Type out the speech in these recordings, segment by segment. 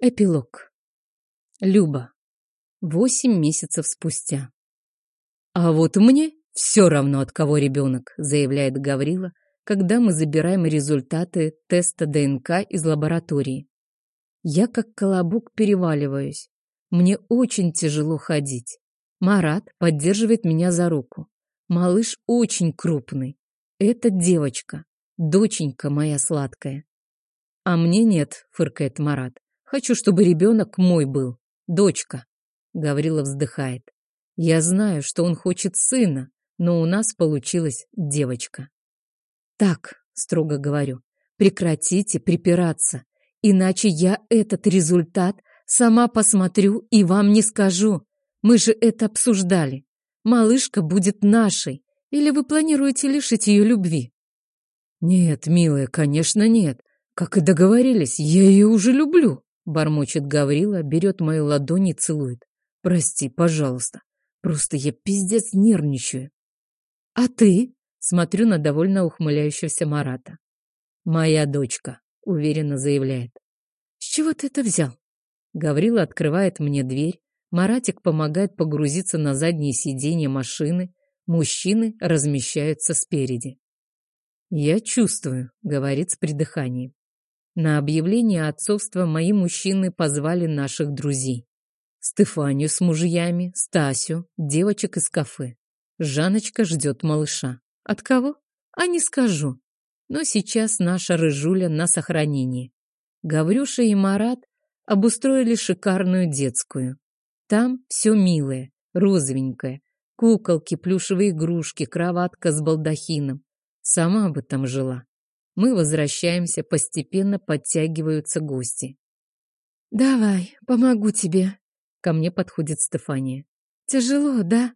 Эпилог. Люба. Восемь месяцев спустя. «А вот мне все равно, от кого ребенок», заявляет Гаврила, когда мы забираем результаты теста ДНК из лаборатории. Я как колобок переваливаюсь. Мне очень тяжело ходить. Марат поддерживает меня за руку. Малыш очень крупный. Это девочка, доченька моя сладкая. А мне нет, фыркает Марат. Хочу, чтобы ребенок мой был. Дочка. Гаврила вздыхает. Я знаю, что он хочет сына, но у нас получилась девочка. Так, строго говорю, прекратите припираться, иначе я этот результат сама посмотрю и вам не скажу. Мы же это обсуждали. Малышка будет нашей. Или вы планируете лишить ее любви? Нет, милая, конечно, нет. Как и договорились, я ее уже люблю. Бормочет Гаврила, берет мою ладонь и целует. Прости, пожалуйста. Просто я пиздец нервничаю. А ты? Смотрю на довольно ухмыляющегося Марата. Моя дочка, уверенно заявляет. С чего ты это взял? Гаврила открывает мне дверь. Маратик помогает погрузиться на заднее сиденье машины. Мужчины размещаются спереди. «Я чувствую», — говорит с придыханием. На объявление отцовства мои мужчины позвали наших друзей. Стефанию с мужьями, Стасю, девочек из кафе. Жаночка ждет малыша. От кого? А не скажу. Но сейчас наша рыжуля на сохранении. Гаврюша и Марат обустроили шикарную детскую. Там все милое, розовенькое. Куколки, плюшевые игрушки, кроватка с балдахином. Сама бы там жила. Мы возвращаемся, постепенно подтягиваются гости. «Давай, помогу тебе», — ко мне подходит Стефания. «Тяжело, да?»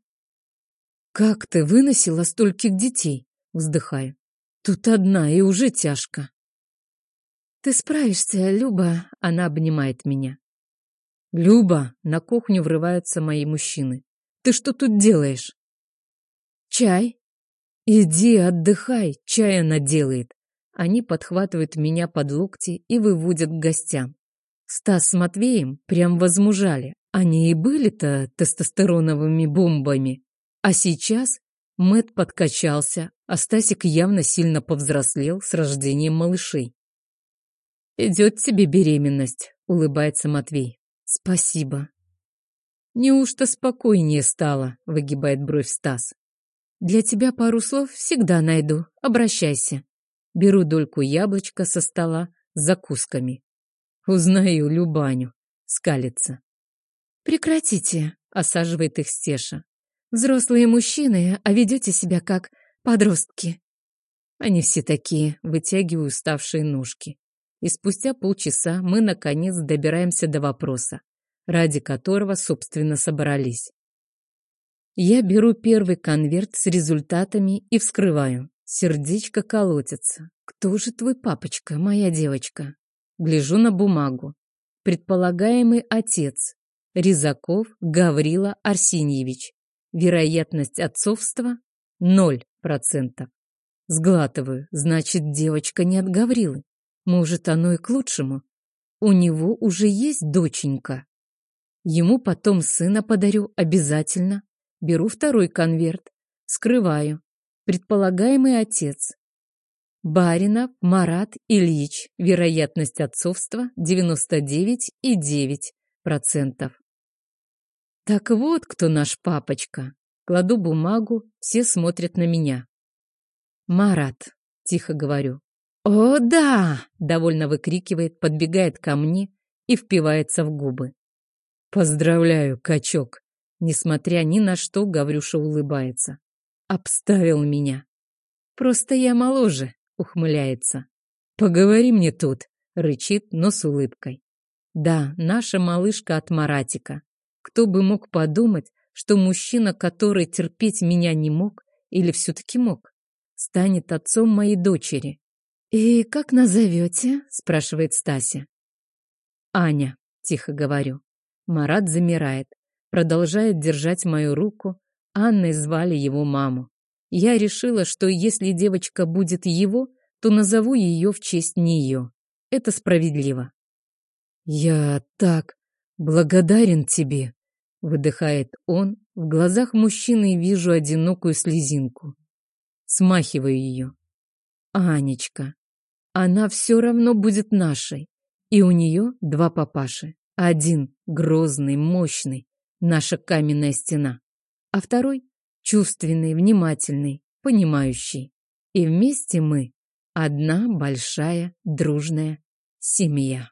«Как ты выносила стольких детей?» — вздыхаю. «Тут одна, и уже тяжко». «Ты справишься, Люба», — она обнимает меня. «Люба!» — на кухню врываются мои мужчины. «Ты что тут делаешь?» «Чай». «Иди отдыхай, чай она делает. Они подхватывают меня под локти и выводят к гостям. Стас с Матвеем прям возмужали. Они и были-то тестостероновыми бомбами. А сейчас Мэт подкачался, а Стасик явно сильно повзрослел с рождением малышей. «Идет тебе беременность», — улыбается Матвей. «Спасибо». «Неужто спокойнее стало?» — выгибает бровь Стас. «Для тебя пару слов всегда найду. Обращайся». Беру дольку яблочка со стола с закусками. Узнаю Любаню. Скалится. «Прекратите», — осаживает их Стеша. «Взрослые мужчины, а ведете себя как подростки». Они все такие, вытягиваю уставшие ножки. И спустя полчаса мы, наконец, добираемся до вопроса, ради которого, собственно, собрались. Я беру первый конверт с результатами и вскрываю. Сердечко колотится. Кто же твой папочка, моя девочка? Гляжу на бумагу. Предполагаемый отец. Рязаков Гаврила Арсеньевич. Вероятность отцовства – ноль процентов. Сглатываю. Значит, девочка не от Гаврилы. Может, оно и к лучшему. У него уже есть доченька. Ему потом сына подарю обязательно. Беру второй конверт. Скрываю. Предполагаемый отец. Баринов Марат Ильич. Вероятность отцовства 99,9%. Так вот, кто наш папочка. Кладу бумагу, все смотрят на меня. Марат, тихо говорю. «О, да!» — довольно выкрикивает, подбегает ко мне и впивается в губы. «Поздравляю, качок!» Несмотря ни на что, Гаврюша улыбается. Обставил меня. Просто я моложе, ухмыляется. Поговори мне тут, рычит, но с улыбкой. Да, наша малышка от Маратика. Кто бы мог подумать, что мужчина, который терпеть меня не мог, или все-таки мог, станет отцом моей дочери. «И как назовете?» — спрашивает Стася. «Аня», — тихо говорю. Марат замирает, продолжает держать мою руку, Анной звали его маму. Я решила, что если девочка будет его, то назову ее в честь нее. Это справедливо. Я так благодарен тебе, выдыхает он. В глазах мужчины вижу одинокую слезинку. Смахиваю ее. Анечка. Она все равно будет нашей. И у нее два папаши. Один грозный, мощный, наша каменная стена. А второй чувственный, внимательный, понимающий. И вместе мы одна большая дружная семья.